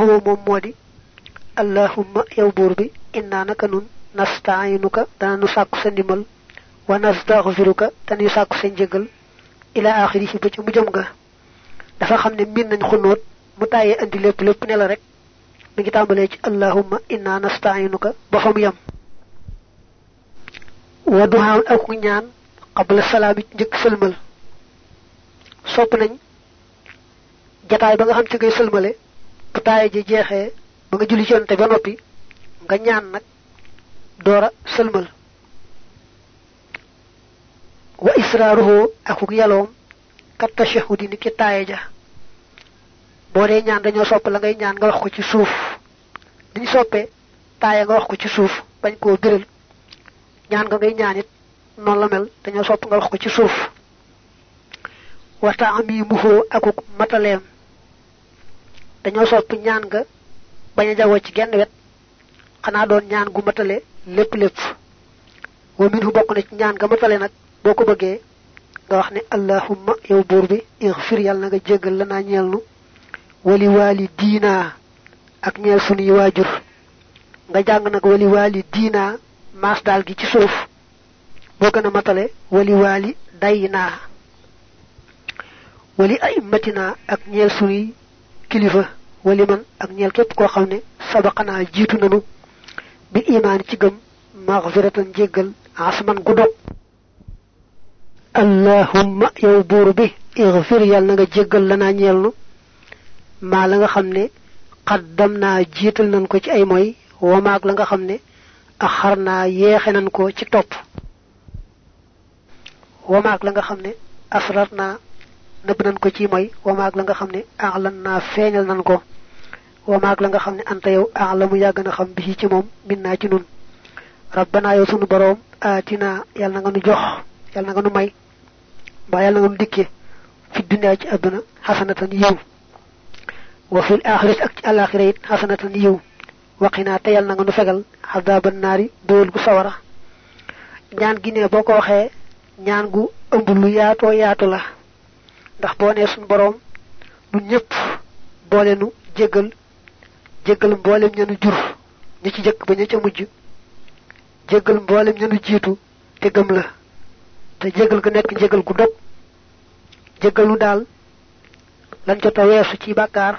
huwa moom moo di allahumma yow buur bi inna naka nun nastainuka dana nu sàkku sa ndimbal wa nastaghfiruka te nu sàkku sa njëgal ila axirihi ba ci mu jëm ga. Dafa xam ne min nañ xunóot mu tàyyee andi lépp lépp ne la rek. Mi ngi tàmbalee ci allahumma inna nastainuka ba fa mu yam wa duhaa ak ñaan qabla salaami njëkk sëlmal. Sopp nañ jataay ba nga xam ci sëlmale bu taaye ji jeexee ba nga julli yonte ba noppi nga ñaan nag doora sëlmal. Wa israaruhu akuk yaloom kat tashahudi ni ki taaye ja. Boo dee ñaan dañoo sopp la ngay ñaan nga wax ko ci suuf. Niñ soppee taaye nga wax ko ci suuf bañ koo biral. Ñaan nga ngay ñaan it noonu la mel dañoo sopp nga wax ko ci suuf. Wa ta'mimuhu akuk mataleem dañoo sopp ñaan nga bañ a jagoo ci genn wet xanaa doon ñaan gu matale lépp lépp. Wa minhu bokk na ci ñaan nga matale nag boo ko bëggee nga wax ne allahumma yow buur bi ighfir yàlla na nga jéggal la naa ñeel nu. Wali waali diina ak ñeel sunuy waajur. Nga jàng nag wali waali diina maas daal gi ci suuf boo gën a matale wali waali day naa wali aimmatina ak ñeel sunuy kilifa wali man ak ñeel képp koo xam ne sabaqanaa jiitu nanu bi imaan ci gëm maghfiratan jéggal asman gu dog. Allahumma yow buur bi ighfir yàlla na nga jéggal lanaa ñeel maa la nga xam ne xaddam naa jiital nañ ko ci ay moy wamaag la nga xam ne axar naa yeexe nañ ko ci topp. Wamaag la nga xam ne asrar naa nëbb nañ ko ci moy wamaag la nga xam ne axlan naa feeñal ko wamaag la nga xam anta yow axlamu yàgg na xam bi ci ci nun. Rabbana yow sunu boroom aatina yàlla na nga nu jox yàlla na nga nu may mbaa yàlla na nga nu dikke fi dunya ci àdduna xasanatan yiw. Wa fil axirati ak ci alaxira it xasanatan yiw. Waqinaa te yàlla na nga nu fegal xadaaban naari bool gu sawara. Ñaan gi ne boo ñaan gu ëmb lu yaatoo yaatu la ndax boo nee suñu boroom nun ñëpp boole nu jéggal jéggal mboolem ñanu jur ñi ci jëkk ba ña ca mujj jéggal mboolem ñanu jiitu te gëm la te jéggal gu nekk jéggal gu dog jéggal nu daal lan ca ta weesu ci bàkkaar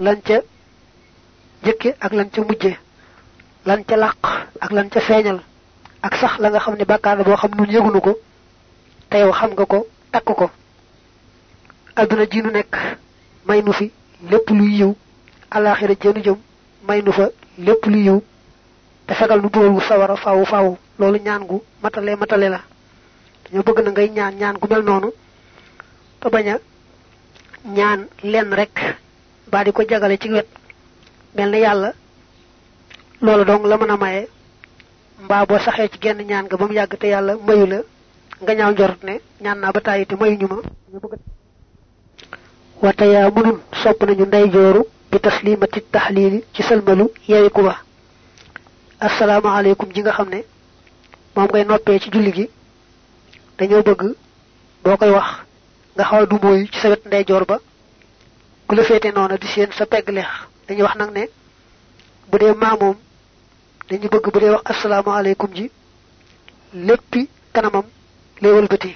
lan ca jëkke ak lan ca mujje lan ca làq ak lan ca feeñal ak sax la nga xam ne bàkkaar la boo xam nun yëgunu ko xam nga ko takk ko adduna ji nu nekk may nu fi lépp luy yiw. Alaxira jënu jëm may nu fa lépp luy yiw. Te fegal nu bool gu sawara faawu faawu loolu ñaan gu matale matale la. Dañoo bëgg na ngay ñaan ñaan gu mel noonu. Te bañ a ñaan lenn rek baa di ko jagale ci wet. Mel na yàlla loolu dong la mën a maye. Mbaa boo saxee ci genn ñaan nga ba mu te yàlla mayu la nga ñaaw njorot ne ñaan naa ba tàyyi te mayuñu ma. wata yaa mënun sopp nañu ndey jooru bi taslimati taxliili ci sëlmalu yewiku ba. Asalaamaaleykum ji nga xam ne moom ngay noppee ci julli gi. Dañoo bëgg boo koy wax du mooy ci sa wet ndeyjoor ba. Ku la féete noona di seen sa pegg leex. Dañuy wax nag ne bu dee maamoom dañu bëgg bu dee wax asalaamaaleykum ji léppi kanamam lay wëlbati.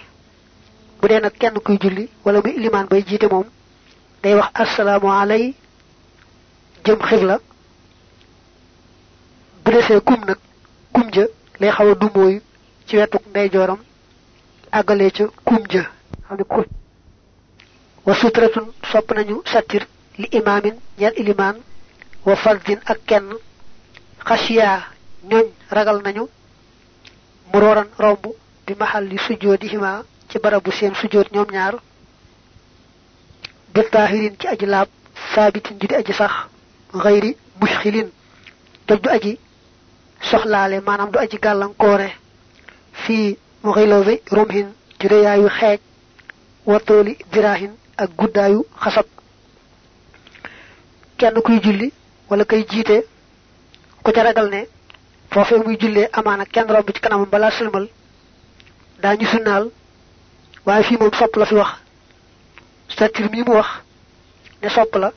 Bu dee nag kenn kuy ilimaan bay jiite moom day wax asalaamaalay jëm xibla. Bu desee kum nag kum ja lay xaw a dumooyu ci wetuk ndeyjooram àggalee ca kum ja. Wa sutratun nañu sattir li imaamin ñeel ilimaan wa fardin ak kenn. Xasiyaa ñooñ ragal nañu. Murooran romb bi maxal li sujjoodihima ci barabu seen sujjoot ñoom ñaar bi taahirin ci aji laab saabitin ju di aji sax xëyri mushxilin toj du aji soxlaale maanaam du aji gàllankoore fii mu rumhin ci rëyaayu xeej watooli diraahin ak guddaayu xasab. Kenn kuy julli wala kay jiite ku ca ragal ne foofee muy jullee amaana kenn ci kanamam balaa sëlmal moom sopp la fi wax sattir mii mu wax ne sopp la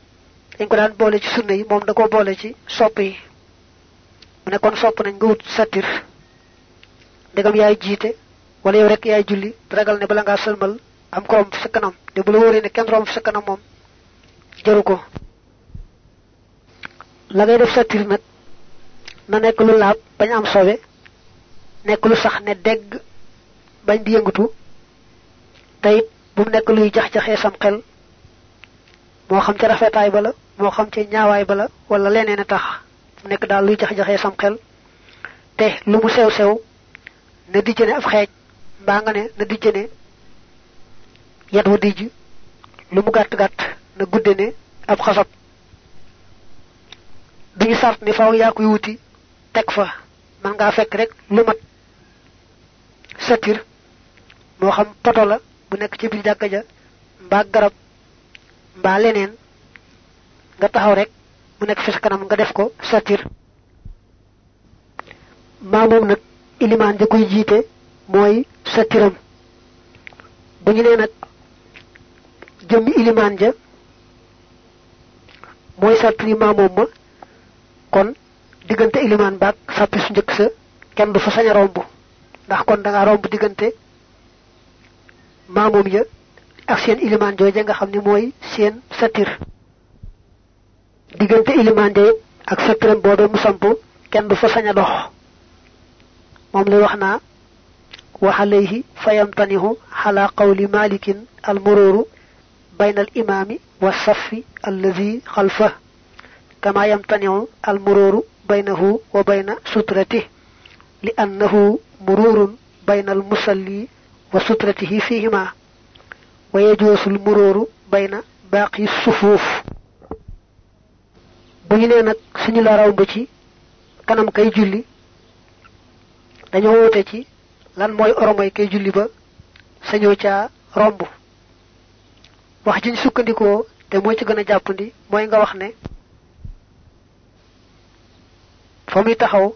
dañ ko daan boole ci sunna yi moom da ko boole ci sopp yi. Mu ne kon sopp nañ nga wut satir ndegam yaay jiite wala yow rek yaay julli ragal ne bala ngaa sëlmal am ko romb sa kanam de bu la wóoree ne kenn romb sa kanam moom jaru ko. La ngay def satir nag na nekk lu laab bañ am sobe nekk lu sax ne degg bañ di yëngatu tayit bu mu nekk luy jax-jaxee sam xel. Moo xam ci rafetaay ba la moo xam ci ñaawaay ba la wala leneen a tax mu nekk daal luy jax-jaxee sam xel. Te lu mu sew sew na dijj ne ab xeej mbaa nga ne na dijj ne yat wa dijj. Lu mu gàtt gàtt na gudde ne ab xasab. Duñu sart ni faaw yaa koy wuti teg fa man ngaa fekk rek lu mat satir moo xam poto bu nekk ci biir jàkka ja mbaa garab mbaa leneen nga taxaw rek. Mu nekk fi sa kanam nga def ko satir maa moom nag ilimaan ja koy jiite mooy satiram bu ñu nee nag jëmmi ilimaan ja mooy satri maa moom ma kon diggante ilimaan baag sàppi su njëkk sa kenn du fa sañ a romb ndax kon da nga romb diggante maamoom ya ak seen ilimaan jooje nga xam ne mooy seen satir. Diggante ilimaan ja ak satiram boobee mu samp kenn du fa sañ a dox. Moom lay wax naa wa alayhi fayamtanihu ala qawli malikin almururu bayna al imaami wa safi allazi xalfa. Kama yamtanihu almururu baynahu wa bayna sutrati li annahu mururun bayna almusalli wa sutratihi fihima wa yajuusu almururu bayna baaqi sufuuf bu ñu nee nag suñu la raw ba ci kanam kay julli dañoo woote ci lan mooy oromay kay julli ba sañoo caa romb. Wax jiñ sukkandikoo te mooy ci gën a jàppandi mooy nga wax ne fa muy taxaw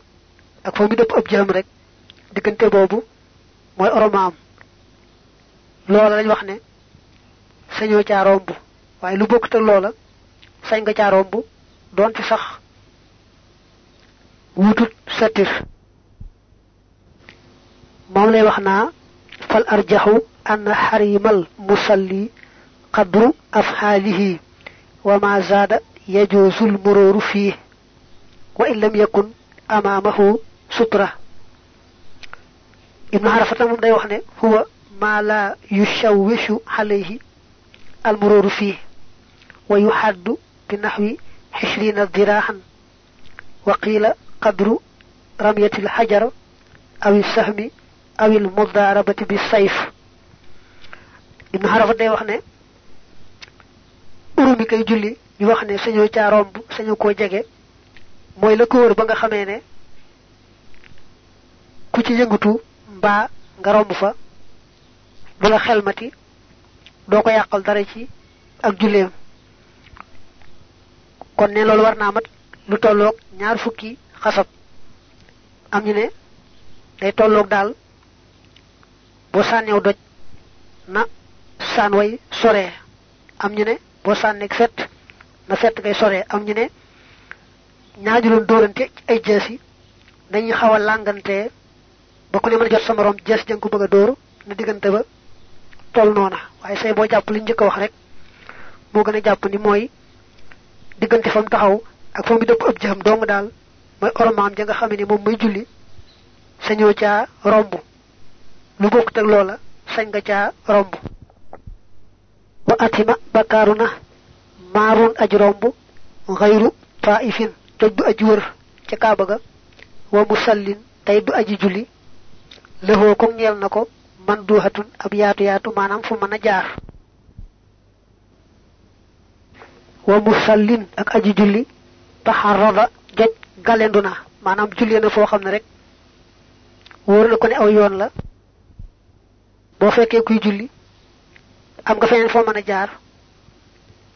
ak fa muy dëpp ab jëm rek diggante boobu mooy oromaam loola lañ wax ne sañoo caa romb. Waaye lu bokkut ak loola sañ nga caa romb doonte sax wutut satir. Moom lay wax naa fal arjaxu ann xarimal musalli qadru afxaalihi wa ma zaada yajuusul muróoru fii wa in lam yakun amaamahu sutra. Ibnu xarafata almuróoru fii wa yuxaddu bi naxwi xishrina diraaxan wa qiila qadru ramyati alxajar aw sahmi awil mudaarabati bi sayf ibnu xarafa day wax ne urumi kay julli ñu wax ne sañoo caa romb sañu koo ba nga du la xelmati doo ko yàqal dara ci ak julleem. Kon ne loolu war naa mat lu tolloog ñaar fukki xasab. Am ñu ne day tolloog daal boo sànneew doj na saan way soree. Am ñu ne boo sànneeg fet na fet ngay soree. Am ñu ne ñaaju doon dóorante ay jees yi dañuy xaw a làngante ba ku ne mën a jot sa morom jees jang ko bëgg a dóor na diggante ba toll noona. Waaye say boo jàpp li njëkk wax rek moo gën a jàpp ni mooy diggante fa mu taxaw ak fa mu dëpp ëpp jëm dong daal mooy ormaam ja nga xam ne moom muy julli sañoo caa romb. Lu bokkut ak loola sañ nga caa romb. Wa atima bakaaru na maarun aji romb xayru taifin toj du aji wër ca kaaba ga. Wa musallin tey du aji julli lëxoo ko ñeel na man duuxatun ab yaatu yaatu maanaam fu mën jaar wa musallin ak aji julli taxarrada joj galendu na maanaam julli na ne rek wóor na ko ne aw yoon la. Boo fekkee kuy julli am nga feneen foo mën jaar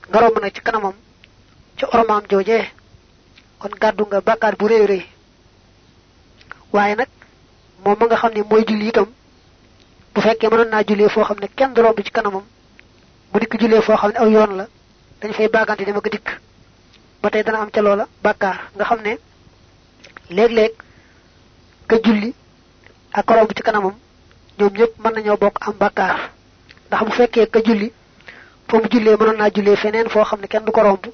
nga romb nag ci kanamam ci ormaam joojee kon gàddu nga bàkkaar bu réy réy waaye nag moom ma nga xam ne mooy julli itam bu fekkee mënoon naa jullee foo xam ne kenn du romb ci kanamam bu dikk jullee foo xam ne aw yoon la dañ fay baagante dama ko dikk. Ba tey dana am ca loola bàkkaar. Nga xam ne léeg-léeg ka julli ak romb ci kanamam ñoom ñëpp mën nañoo bokk am bàkkaar. Ndax bu fekkee ka julli fo mu jullee mënoon naa jullee feneen foo xam ne kenn du ko romb.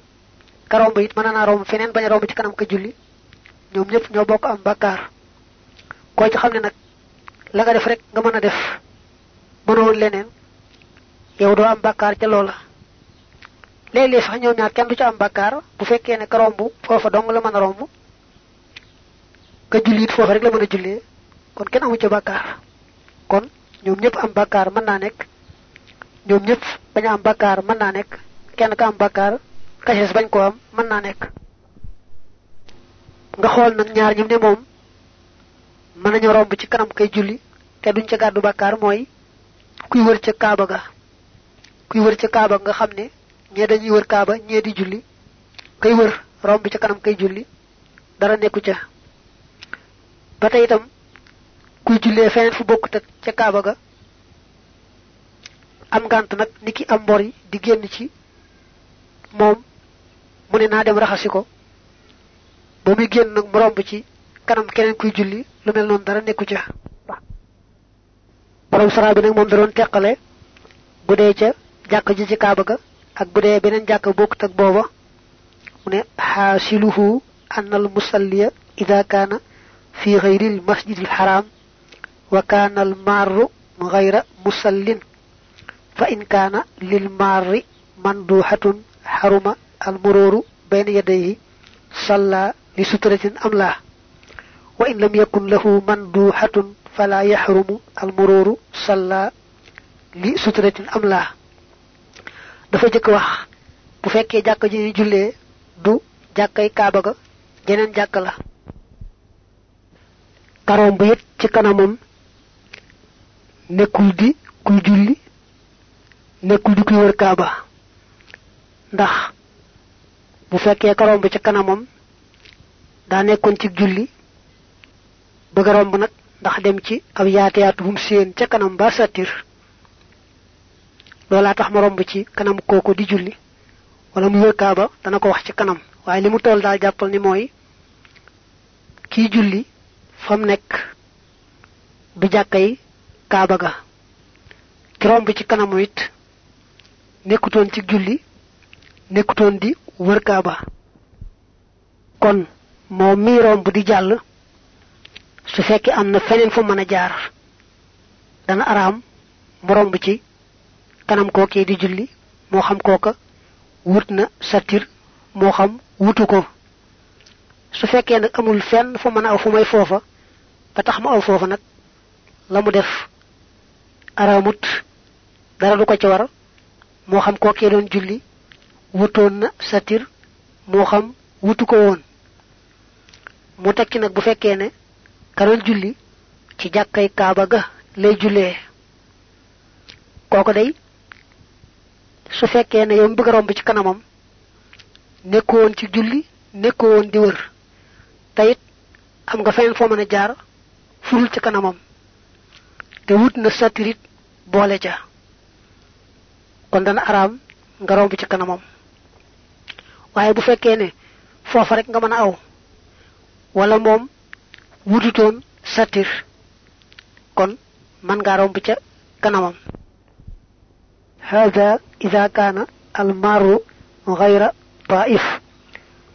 Ka romb it mën naa romb feneen bañ a romb ci kanam ka julli ñoom ñëpp ñoo bokk am bàkkaar. Koo ci xam ne nag la nga def rek nga mën a def mënoon leneen yow doo am bàkkaar ca loola léeg-léeg sax ñoom ñaar kenn du ci am bàkkaar bu fekkee ne ka romb foofa dong la mën a romb ka julli it foofa rek la mën a jullee kon kenn amu ci bàkkaar kon ñoom ñëpp am bàkkaar mën naa nekk ñoom ñëpp bañ am bàkkaar mën naa nekk kenn ka am bàkkaar kaces bañ ko am mën naa nekk nga xool nag ñaar ñim ne moom mën nañu romb ci kanam kay julli te duñ ca gàddu bàkkaar mooy kuy wër ca kaaba ga. Kuy wër ca kaaba nga xam ne dañuy wër kaaba di julli. Kay wër romb ca kanam kay julli. Dara nekku ca. Ba tey itam kuy jullee feneen fu bokk tak ca kaaba ga am ngant nag niki am mbor yi di génn ci moom mu ne naa dem raxasi ko. Ba muy génn nag mu romb ci kanam keneen kuy julli lu mel noonu dara nekku ca borom sara bi nag moom da doon teqale bu dee ca jàkk ji ci kaaba ga ak bu dee beneen jàkk bokkut ak booba mu ne xaasiluhu annal musalliya ida kaana fi xayril masjidil xaram wa kaana al marru غير مسل فإن كان للمار مندوحة حرم المرور بين يديه صلى لسترة أم لا وإن لم يكن له مندوحة fala yahrumu al mururu salla li sutratin amla. dafa jëk wax bu fekkee jàkk ji jullee du jàkkay kaaba ga jeneen jàkk la karoom bu yit ci kanamam nekkul di kuy julli nekkul di kuy wër kaba ndax bu fekkee karom bi ci kanamam daa nekkoon ci julli bëgg romb nag ndax dem ci ab yaatu yaatu hum seen ca kanam ba satir loolaa tax ma romb ci kanam kooku di julli wala mu wër kaaba dana ko wax ci kanam. Waaye li mu toll daal jàppal ni mooy kii julli fam nekk du jàkkay kaaba ga. Ki romb ci kanamu it nekkutoon ci julli nekkutoon di wër kaaba. Kon moom mi romb di jàll su fekkee am na feneen fu mën a jaar dana ci kanam kookee di julli moo xam kooka wut na satir moo xam wutu ko. Su fekkee nag amul fenn fu mën a aw fu may foofa ba tax mu aw foofa def dara du ko ci war moo xam julli wutoon na satir moo xam wutu ko mu tekki bu ne ka doon julli ci jàkkay kaaba ga lay jullee. Kooku day su fekkee ne yow bëgg romb ci kanamam nekkoo woon ci julli nekkoo woon di wër tayit am nga feneen foo mën a jaar furul ci kanamam te wut na satirit boole ca. Kon dana araam nga romb ci kanamam. Waaye bu fekkee ne foofa rek nga mën a aw wala moom wututoon satir kon man ngaa romb ca kanamam. هذا إذا كان المار غير طائف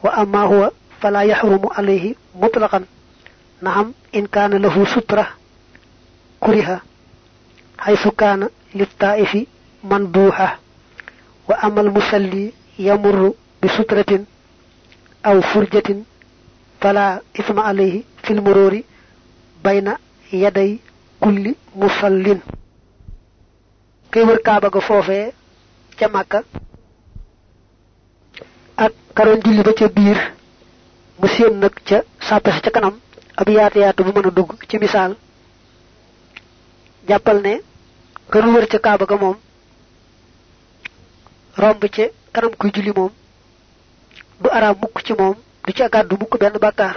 وأما هو فلا يحرم عليه مطلقا نعم إن كان له سترة كره حيث كان للطائف مندوحة وأما المصلي يمر بسترة أو فرجة فلا إثم عليه fil murori bayna yaday kulli musallin. Kay wër kaaba ga fofé ca makka ak karon julli ba ca biir mu seen nak ca sapé ca kanam ab yaatu yaatu bu mën dugg ci misal jappal né wër ca kaaba ga mom romb ci kanam ku julli mom du ara mukk ci mom du ci gaddu mukk benn bakkar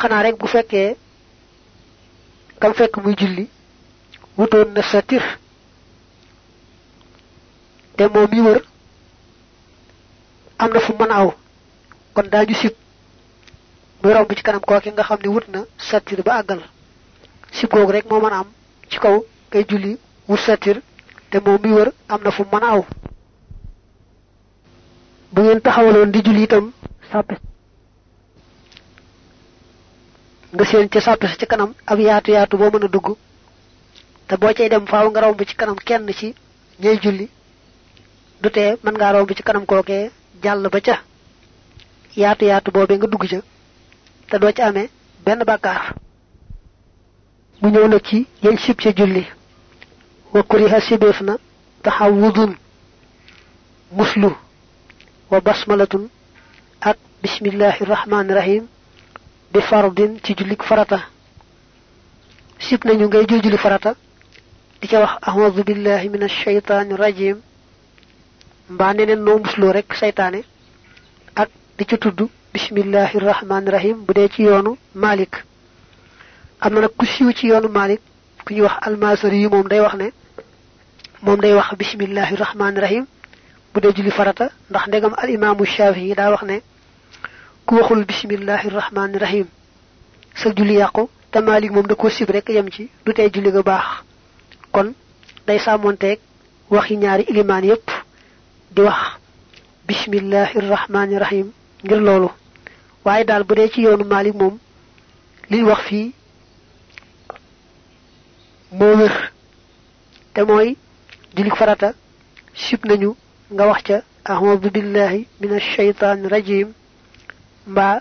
xanaa rek bu fekkee kam fekk muy julli wutoon na satir te moom mi wër am na fu mën aw. kon daañu sib muy romb ci kanam kooki nga xam ne wut na satir ba àggal. Sib googu rek moo mën am ci kaw kay julli wut satir te moom mi wër am fu mën bu ngeen taxawaloon di julli itam sàppe nga seen ca sàppe ci kanam ab yaatu yaatu boo mën a dugg te boo cay dem faaw nga romb ci kanam kenn ci ñay julli du mën ngaa romb ci kanam kookee jàll ba ca yaatu yaatu boobee nga dugg ca te doo ci amee benn bàkkaar mu ñëw ci sib ca julli wa kuriha sibeef na taxawudun muslu. Wa basmalatun. Ak bismillahi rahim bi fardin ci jullik farata sib nañu ngay jul farata di ca wax ahmadu billahi min ashaytaani rajim mbaa neneen noo musloo rek saytaane ak di ca tudd bismillahi rahmaani rahim bu dee ci yoonu malik am na nag ku siiw ci yoonu malik ku ñuy wax almasari yi moom day wax ne moom day wax bismillahi rahmaani rahim bu dee julli farata ndax ndegam al imaamu shafii daa wax ne ku waxul bismillahi rahmaani rahim. Sa julli yàqu te malik moom da ko sib rek yem ci du julli ga kon day sàmmonteeg waxi ñaari ilimaan yépp di wax bismillahi rahmaani rahim ngir loolu. Waaye daal bu dee ci yoonu malik moom liñ wax fii moo wér. Te mooy farata sib nañu nga wax ca ahmadu billahi min ashaytan rajim mbaa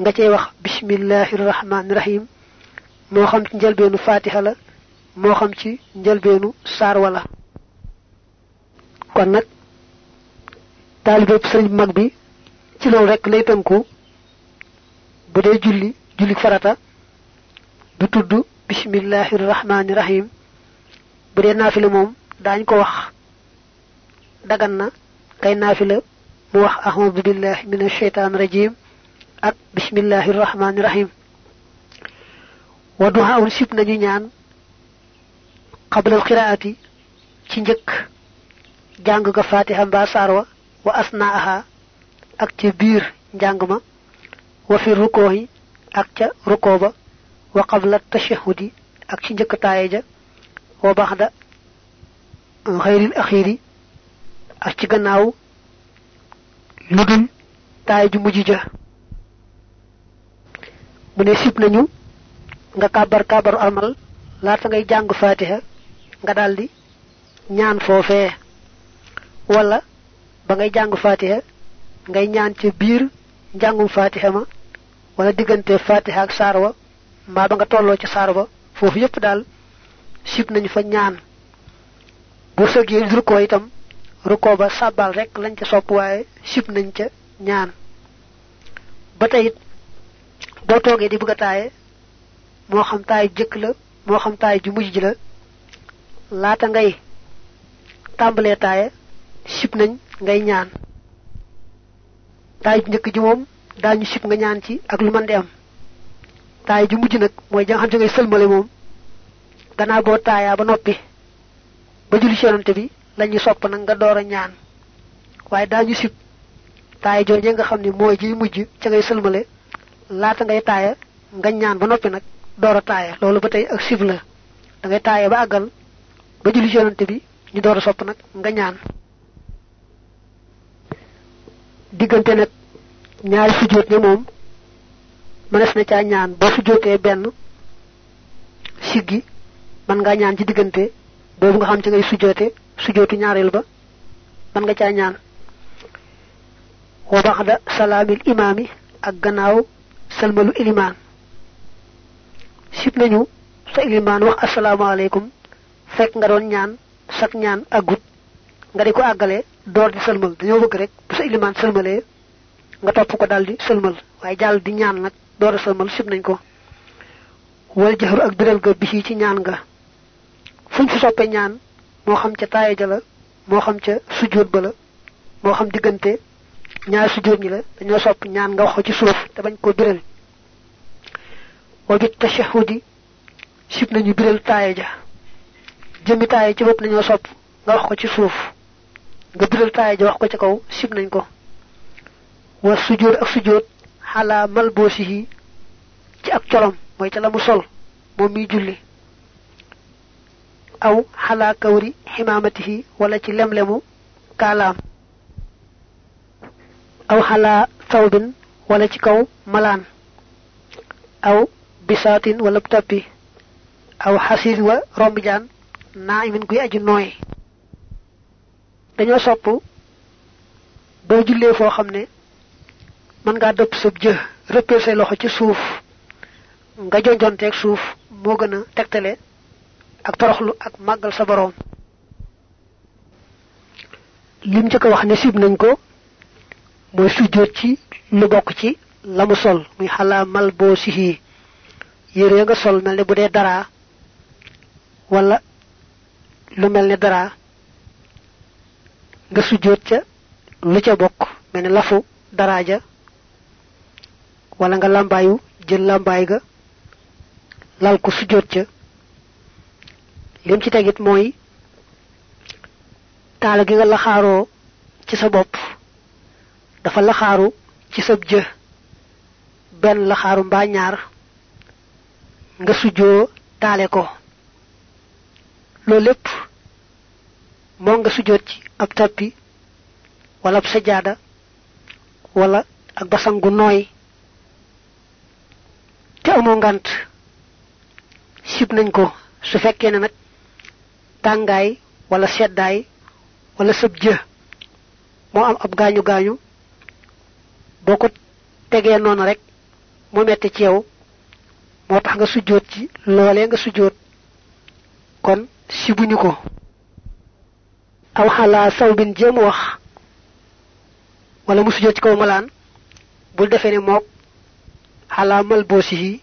nga cey wax bismillahi rahmaani rahim moo xam ci njëlbeenu fatiha la moo xam ci njëlbeenu saar wala kon nag taalibe sëriñ mag bi ci loolu rek lay tënku bu dee julli julli farata du tudd bismillahi rahmaani rahim. Bu dee naafila moom daañ ko wax dagan na kay naafila mu wax ahmadu billahi min asheytaan ak bismillahi rahmaani rahim wa duhaawun sib nañu ñaan qablal qiraati ci njëkk jàng ga fatiha mbaa saar wa asnaaha ak ca biir njàng ma wa fi rukoohi ak ca rukoo ba wa qabla tashahudi ak ci njëkk taaye ja wa baxda xayril axiiri ak ci gannaaw lu dul ju mujj ja mu ne sib nañu nga kàbbar kàbbaru almal laata ngay jàng fatiha nga daldi ñaan foofee wala ba ngay jàng fatiha ngay ñaan ca biir njàngum fatiha ma wala diggante fatiha ak saar wa mbaa ba nga tolloo ci saar ba foofu yépp daal sib nañu fa ñaan. Bu sëggee rukkoo itam rukkoo ba sàbbal rek lañ ca sopp waaye sib nañ ca ñaan. Ba boo toogee di bëgg a taaye, moo xam taay jëkk la, moo xam taay ju mujj ji la, laata ngay tàmbalee taaye, sib nañ ngay ñaan. Taay ju njëkk ji moom daañu sib nga ñaan ci ak lu mën di am. Taay ju mujj nag mooy ja nga xam ci ngay sëlmale moom. Gannaaw boo taayaa ba noppi, ba julli ci yonante bi lañuy sopp nag nga door a ñaan. Waaye daañu sib taay jooje nga xam ne mooy jiy mujj ca ngay sëlmale laata ngay taaya nga ñaan ba noppi nag door taaya loolu ba tey ak sib la. Da ngay taaya ba àggal ba julli yonante bi ñu door a sopp nag nga ñaan. Diggante nag ñaari sujjóot ña moom mënees na caa ñaan. Boo sujjóotee benn siggi man ngaa ñaan ci diggante boobu nga xam ci ngay sujjoote sujjootu ñaareel ba man nga caa ñaan. Wa baxda salaamil imaami ak gannaaw salmalu ilimaan. Sib nañu sa ilimaan wax asalaamaaleykum. Fekk nga doon ñaan sak ñaan agut. Nga di ko àggale door di sëlmal dañoo bëgg rek bu sa ilimaan sëlmalee nga topp ko daldi sëlmal waaye jàll di ñaan nag door a sëlmal sib nañ ko. Wal jaxru ak biral ga bi ci ñaan nga fuñ fi soppe ñaan moo xam ca taaye ja la moo xam ca sujjóot ba la moo xam diggante ñaari sujjóot ñi la dañoo sopp ñaan nga wax ko ci suuf te bañ koo biral. Wa bit tashahudi sib nañu biral taaye ja. Jëmmi taaye ci bopp nañoo sopp nga wax ko ci suuf. Nga biral taaye ja wax ko ci kaw nañ ko. Wa sujud ak sujud xala malbosihi ci ak colom mooy ca la mu sol moom mi julli. Aw xala kawri ximamatihi wala ci lemlemu kaalaam aw xala thawbin wala ci kaw malaan. Aw bisaatin wala tappi aw xasin wa romb jaan naa imin guy aju nooy. Dañoo sopp boo jullee foo xam ne mën ngaa dëpp sab jë rëppeel say loxo ci suuf nga jonjonteeg suuf moo gën a ak toroxlu ak màggal sa boroom. Lim ci ko wax ne sib nañ ko mooy sujjóot ci lu bokk ci la mu sol. muy mal boo sihi yére nga sol mel ne bu dee dara wala lu mel ne dara nga sujjóot ca lu ca bokk. mel ne lafu daraaja wala nga làmbaayu jël làmbaay ga lal ko sujjóot ca. lim ci tegit mooy taala gi nga laxaaroo ci sa bopp dafa laxaaru ci sab jë. Benn laxaaru mbaa ñaar nga sujjoo taale ko. Loolu lépp moo nga sujjoot ci ab tappi wala ab wala ak basangu nooy. Te amoo ngant sib nañ ko. Su fekkee ne nag tàngaay wala seddaay wala sab jë moo am ab gaañu gaañu boo ko tegee noonu rek mu metti ci yow moo tax nga sujjóot ci loolee nga sujjóot. Kon sibuñu ko. Aw xalaa saw bin jéem wax wala mu sujjóot ci kaw malaan bul defee ne mook xalaa mal boosi yi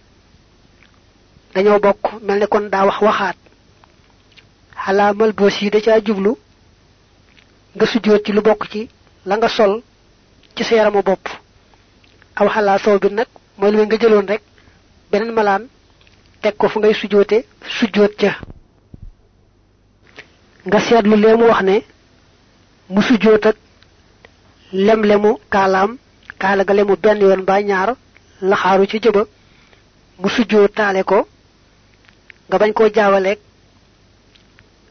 dañoo bokk mel ne kon daa wax waxaat. Xalaa mal boosi yi da caa jublu nga sujjóot ci lu bokk ci la nga sol ci sa yaramu bopp aw xalaa saw bi nag mooy lu nga jëloon rek beneen malaan teg ko fu ngay sujjóote sujjóot ca. nga seetlu lee mu wax ne mu sujjóot ak lem-lemu kaalaam kaala ga lemu benn yoon ba ñaar laxaaru ci jëba mu taale ko nga bañ koo jaawaleeg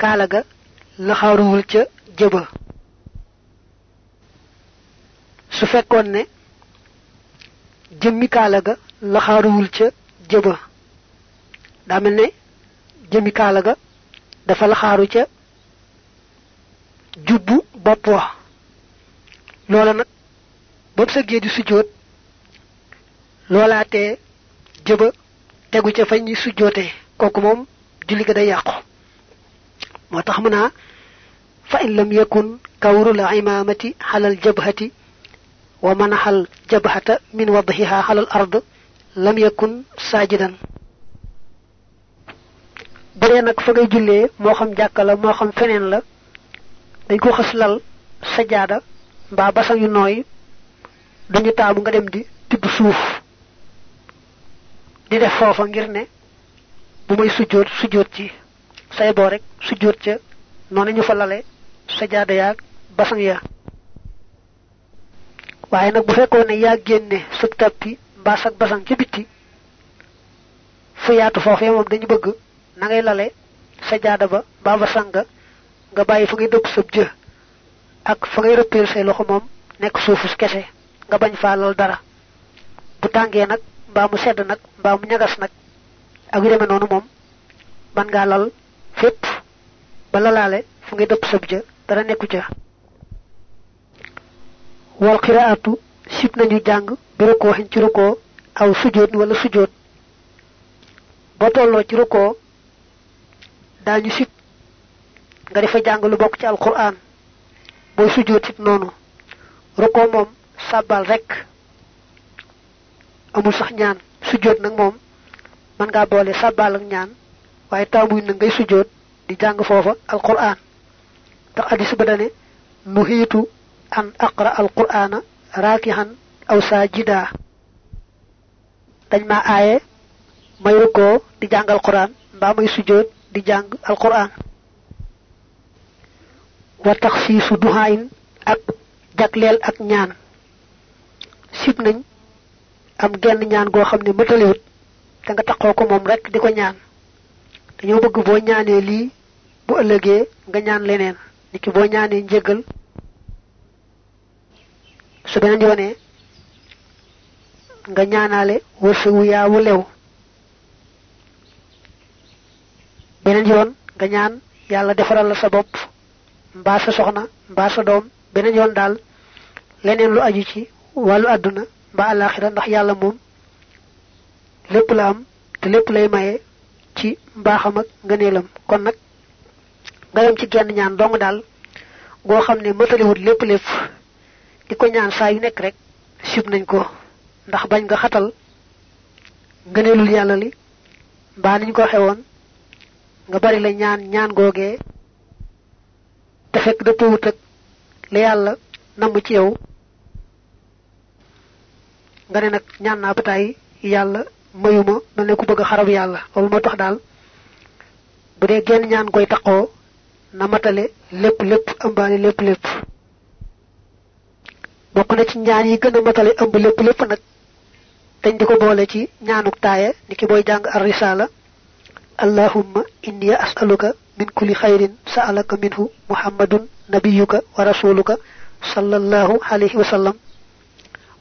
kaala ga ca jëba. su ne jëmmi kaala ga laxaaruwul ca jëba. Daa mel ne jëmmi kaala ga dafa laxaaru ca jubbu bopp wa. Loola nag ba mu sëggee di sujjóot loolaatee jëba tegu ca fañ ñi sujjóotee. Kooku moom julli ga day yàqu. Moo tax mu naa fa in lam yakun kawru la imaamati xalal jabhati wa manaxal jabhata min wadhiha xalal ard lam yakun saajidan bu dee nag fa ngay jullee moo xam jàkka la moo xam feneen la dañ ko xas lal sajaada mbaa basan yu nooy dañu taamu nga dem di tibb suuf di def foofa ngir ne bu may sujjóot sujjóot ci say boo rek sujjóot ca noonu ñu fa lale sajaada yaag basan ya waaye nag bu fekkoon ne yaa génne sub tappi mbaa sag basan ca bitti fu yaatu foofee moom dañu bëgg na ngay lale sajaada ba mbaa basan nga nga bàyyi fa ngay dëpp sab jë ak fa ngay rëppeel say loxo moom nekk suufus kese nga bañ faa lal dara. Bu tàngee nag mbaa mu sedd nag mbaa mu ñagas nag ak yu noonu moom man ngaa lal fépp ba lalaale fu ngay dëpp sab jë dara nekku ca wal qiraatu sib nañu jàng bi rukkoo xin ci rukkoo aw sujjóot wala sujjóot boo tolloo ci rukkoo daañu sib nga defa jàng lu bokk ci alquran. Booy sujjóot it noonu rukkoo moom sàbbal rek amul sax ñaan sujjóot nag moom mën ngaa boole sàbbal ak ñaan waaye taamuy na ngay sujjóot di jàng foofa alquran. Tax addis ba dane nuhiitu an aqra alqur'ana raakihan aw saajida dañ ma aaye may rukkoo di jàng alquran mbaa may sujjóot di jàng alquran. Wa taxsiisu duhaayin ak jagleel ak ñaan. Sib nañ am genn ñaan goo xam ne mëtaliwut te nga taxoo ko moom rek di ko ñaan. Dañoo bëgg boo ñaanee lii bu ëllëgee nga ñaan leneen. Niki boo ñaanee njëggal su beneen yoonee nga ñaanaale wërsëgu yaa wu lew beneen yoon nga ñaan yàlla defaral la sa bopp mbaa sa soxna mbaa sa doom beneen yoon daal leneen lu aju ci wàllu àdduna mbaa àllaaxira ndax yàlla moom lépp la am te lépp lay maye ci mbaaxam ak ngëneelam kon nag nga ci genn ñaan dong daal goo xam ne mëtaliwut lépp lépp di ko ñaan saa yu nekk rek sib nañ ko. Ndax bañ nga xatal ngëneelul yàlla li mbaa niñ ko xewoon nga bari la ñaan ñaan googee te fekk dëppawut ak la yàlla namm ci yow. Nga ne nag ñaan naa ba tàyyi yàlla mayuma mel ne ku bëgg xarab yàlla. Loolu moo tax daal bu dee genn ñaan koy taqoo na matale lépp lépp ëmbaale lépp lépp bokk na ci ñaan yi gën a matale ëmb lépp lépp nag. Dañ di ko boole ci ñaanuk taaye ni ki booy jàng ar risala allahumma inni as'aluka min kulli khairin sa'alaka minhu muhammadun nabiyyuka wa rasuluka sallallahu alayhi wa sallam.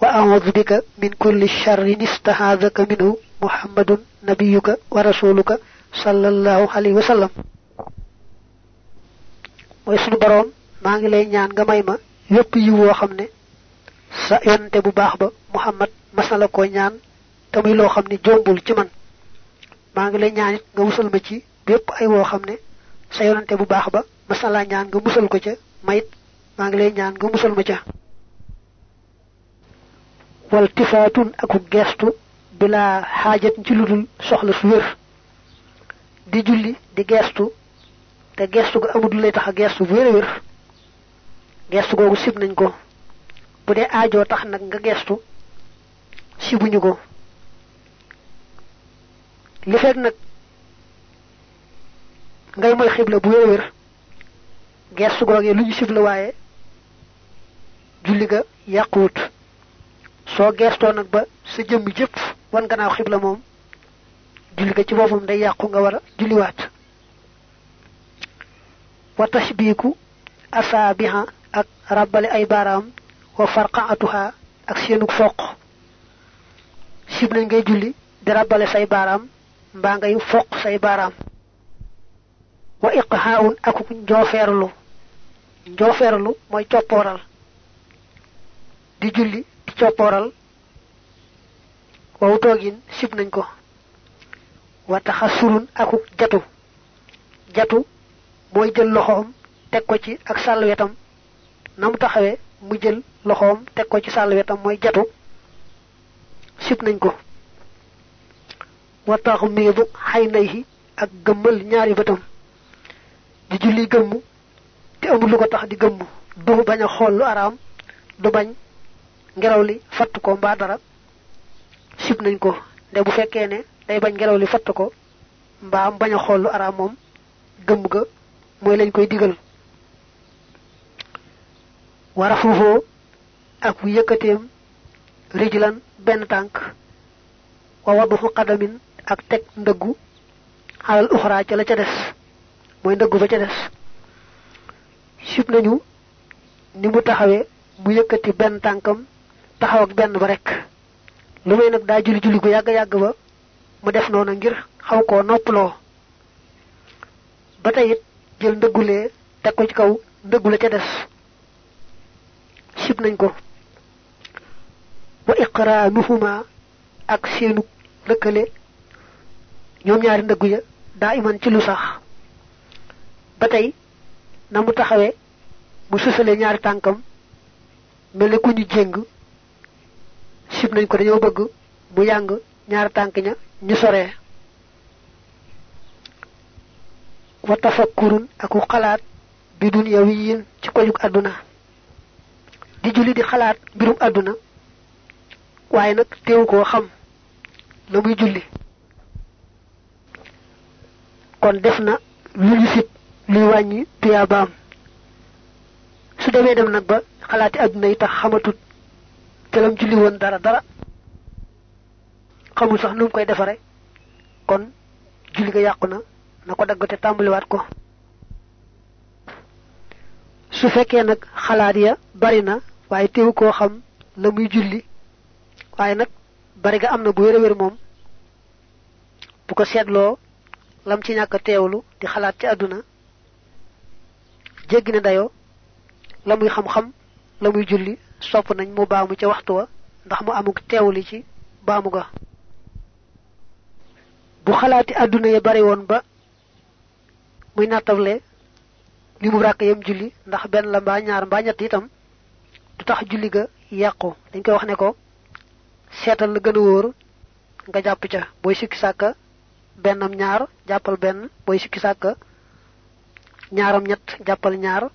Wa a'udhu bika min kulli sharrin istahadhaka minhu muhammadun nabiyyuka wa rasuluka sallallahu alayhi wa sallam. Moy sunu borom ma ngi lay ñaan nga may ma yépp yi wo xamne sa yonte bu baax ba muhammad masala ko ñaan tamuy lo xamne jombul ci man. Ma ngi lay ñaan nga musal ma ci bépp ay wo xamne sa yonante bu baax ba masala ñaan nga musal ko ca. Mayit ma ngi lay ñaan nga musal ma ca. Aku gestu bila hajat ci ludul soxla su wër di julli di gestu te gestu ga amul lay tax gestu wër wër gestu gogu sib nañ ko bu dee aajo tax nag nga gestu sibuñu ko. Li fekk nag ngay moy xibla bu wér gestu lu ñu sib la waaye julli ga yàquwut. Soo gestoo nag ba sa jëmm jëpp wan gannaaw xibla moom julli ga ci boppam day yàqu nga war a julliwaat. Wa tashbiku asaabiha ak ay wa farqaatuha ak seenuk foq. Sib nañ ngay julli di rabbale say baaraam mbaa ngay foq say baaraam. Wa iqhaun akuk njooferlu njooferlu mooy coppooral. Di julli di coppooral. Wawu toogin sib nañ ko. Wa taxasurun akuk jatu. Jatu mooy jël loxoom teg ko ci ak sàll wetam. Na mu taxawee mu jël loxoom teg ko ci sàll wetam mooy jatu. sib nañ ko. wa nay xaynayhi ak gëmmal ñaari bëtam. di julli gëmm te amul lu ko tax di gëmm du bañ a xool araam du bañ ngelaw li fatt ko mbaa dara. sib nañ ko. nde bu fekkee ne day bañ ngelaw li fatt ko mbaa bañ a xool lu araam moom gëmm ga mooy lañ koy digal. Wara fuufoo ak bu yëkkateem rijlan benn tànk wa wadduhu qadamin ak teg ndëggu xalal uxra ca la ca des mooy ndëggu ba ca des. Sib nañu ni mu taxawee mu yëkkati benn tànkam taxaw ak benn ba rek. Lu may nag daa julli julli gu yàgg yàgg ba mu def noonu ngir xaw koo noppaloo. Ba tey jël ndëggulee ci kaw ca des nañ ko. Wa iqraanuhuma ak seenu lëkkale ñoom ñaari ndëggu ya daa iman ci lu sax. Ba tey na mu taxawee mu sësale ñaari tànkam mel ku ñu jéng sib nañ ko dañoo bëgg mu yàng ñaari tànk ña ñu soree. Wa tafakkurun aku xalaat bi dunyawiyin ci kojuk àdduna di julli di xalaat mbirum àdduna. Waaye nag teewu koo xam la muy julli. Kon def na lu ñu sib luy wàññi tuyaabaam su demee dem nag ba xalaati àdduna yi tax xamatut te lam julli woon dara dara. Xamul sax nu koy defare kon julli ga yàqu na na ko dagg te tàmbaliwaat ko. Su fekkee nag xalaat ya bari na waaye teewu koo xam la muy julli. waaye nag bari ga am na bu wér wér moom. bu ko seetloo lam ci ñàkk teewlu di xalaat ci àdduna. jéggi na dayoo. la muy xam-xam la muy julli sopp nañ mu baamu ca waxtu wa ndax mu amuk teewli ci baamu ga. bu xalaati àdduna ya bari woon ba muy nattable li mu ràkk yam julli ndax benn la mbaa ñaar mbaa ñett itam du tax julli ga yàqu. Dañ koy wax ne ko seetal la gën wóor nga jàpp ca. Booy sikki sàkka bennam ñaar jàppal benn. Booy sikki sàkka ñaaram ñett jàppal ñaar.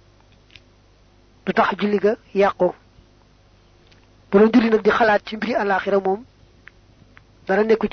Du tax julli ga yàqu. Bu doon julli nag di xalaat ci mbiri alaxira moom dara nekku